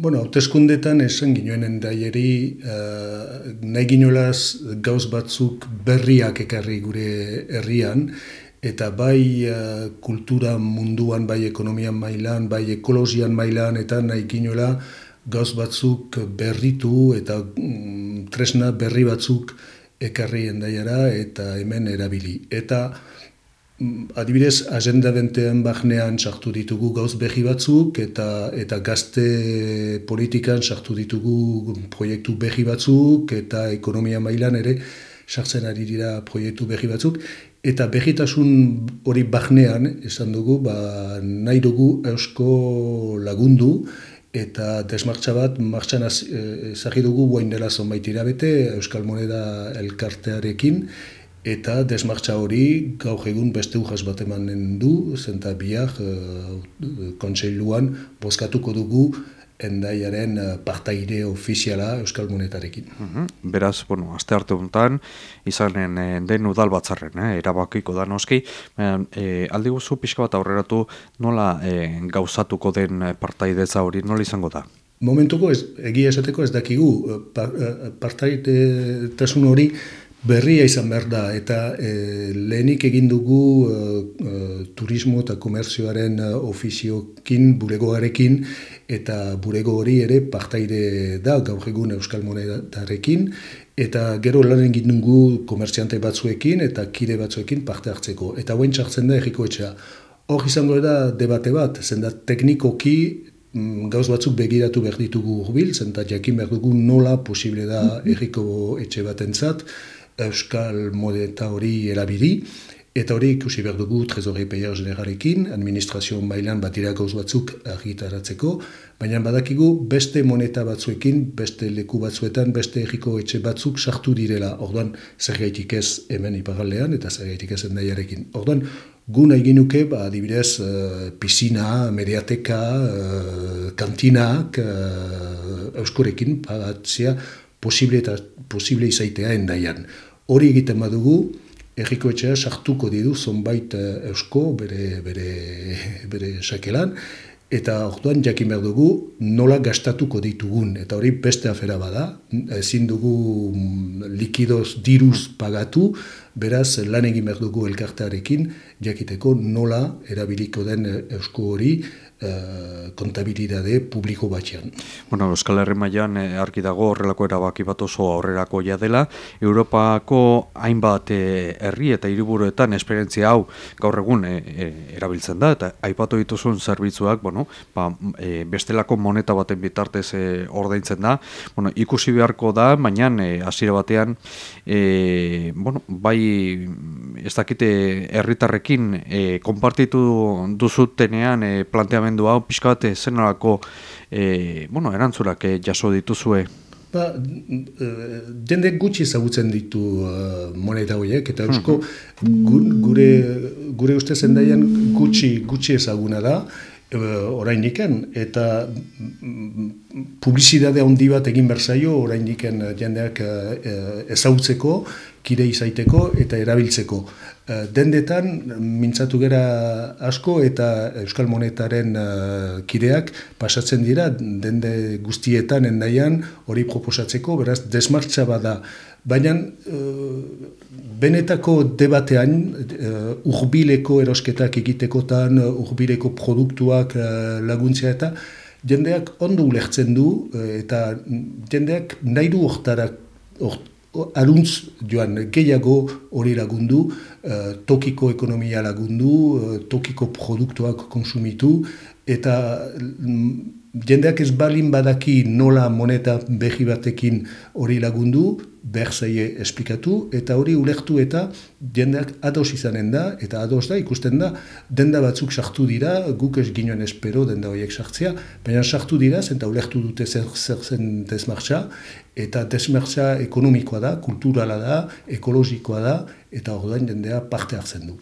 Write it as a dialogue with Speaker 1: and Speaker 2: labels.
Speaker 1: Bueno, hauteskundetan esan ginoen endaieri uh, nahi ginoelaz gauz batzuk berriak ekarri gure herrian, eta bai uh, kultura munduan, bai ekonomian mailan, bai ekologian mailan, eta nahi ginoela gauz batzuk berritu eta mm, tresna berri batzuk ekarri endaiara eta hemen erabili. Eta adibidez, agenda bentean bahnean sartu ditugu gauz behi batzuk eta eta gazte politikan sartu ditugu proiektu behi batzuk eta ekonomia mailan ere sartzen ari dira proiektu behi batzuk. Eta behitasun hori bahnean esan dugu ba, nahi dugu eusko lagundu eta desmartza bat martxan ezagir dugu guain dela zonbait irabete Euskal Moneda elkartearekin Eta desmartza hori gaur egun beste urras bat emanen du, zenta biak e, kontseiluan bozkatuko dugu endaiaren eh, partaide ofiziala Euskal Monetarekin.
Speaker 2: Mhm. Beraz, bueno, azte arte honetan, izanen e, den udal batzarren, eh, erabakiko da noski, e, aldi guzu pixka bat aurreratu nola e, gauzatuko den partaideza hori, nola izango da?
Speaker 1: Momentuko, ez, egia esateko ez dakigu, partaide tasun hori berria izan behar da eta e, lehenik egin dugu e, turismo eta komerzioaren ofiziokin buregoarekin eta burego hori ere partaide da gaur egun Euskal Monetarekin eta gero lan egin dugu komerziante batzuekin eta kide batzuekin parte hartzeko. Eta hoen txartzen da erriko etxea. Hor izango da debate bat zenda teknikoki mm, gauz batzuk begiratu behar ditugu urbil, zenta jakin behar dugu nola posible da erriko etxe batentzat, euskal modeta hori erabili, eta hori ikusi behar dugu trezori peiar generarekin, administrazio mailan bat gauz batzuk argitaratzeko, baina badakigu beste moneta batzuekin, beste leku batzuetan, beste erriko etxe batzuk sartu direla, orduan zer gaitik ez hemen iparaldean, eta zer gaitik ez endaiarekin. Orduan, Guna egin nuke, ba, adibidez, uh, pisina, mediateka, uh, kantinak, uh, euskorekin, pagatzea, posible eta posible izaitea endaian. Hori egiten badugu, erriko etxea sartuko didu zonbait eh, eusko bere, bere, bere sakelan, eta orduan jakin behar dugu nola gastatuko ditugun, eta hori beste afera bada, ezin dugu mm, likidoz diruz pagatu, beraz lan egin behar dugu elkartearekin, jakiteko nola erabiliko den eusko hori, Eh, kontabilidade publiko batxean.
Speaker 2: Bueno, Euskal Herri mailan e, argi dago horrelako erabaki bat oso aurrerako ja dela. Europako hainbat eh, herri eta hiriburuetan esperientzia hau gaur egun erabiltzen da eta aipatu dituzun zerbitzuak, bueno, ba, bestelako moneta baten bitartez ordaintzen da. Bueno, ikusi beharko da, baina hasiera batean e, bueno, bai ez dakite herritarrekin e, konpartitu duzutenean e, planteamen planteamendu hau pixka bat eh, zen e, bueno, erantzurak e, jaso dituzue?
Speaker 1: Ba, jende gutxi ezagutzen ditu uh, moneta horiek, eta eusko gure, gure uste zendaian gutxi, gutxi ezaguna da, uh, orain niken, eta publizidadea handi bat egin berzaio orain niken jendeak uh, ezagutzeko, kide izaiteko eta erabiltzeko. Eh, dendetan, mintzatu gera asko eta Euskal Monetaren uh, kideak pasatzen dira, dende guztietan endaian hori proposatzeko, beraz, desmartza bada. Baina, uh, benetako debatean, uh, urbileko erosketak egitekotan, urbileko produktuak uh, laguntzea eta, jendeak ondo ulertzen du, eta jendeak nahi du hortarak, aruntz joan gehiago hori lagundu, uh, tokiko ekonomia lagundu, uh, tokiko produktuak konsumitu, eta mm, jendeak ez balin badaki nola moneta behi batekin hori lagundu, behar zaie esplikatu, eta hori ulertu eta jendeak ados izanen da, eta ados da ikusten da, denda batzuk sartu dira, guk ez ginoen espero denda horiek sartzea, baina sartu dira, zenta ulertu dute zer, zer zen desmartza, eta desmartza ekonomikoa da, kulturala da, ekologikoa da, eta orduan jendea parte hartzen du.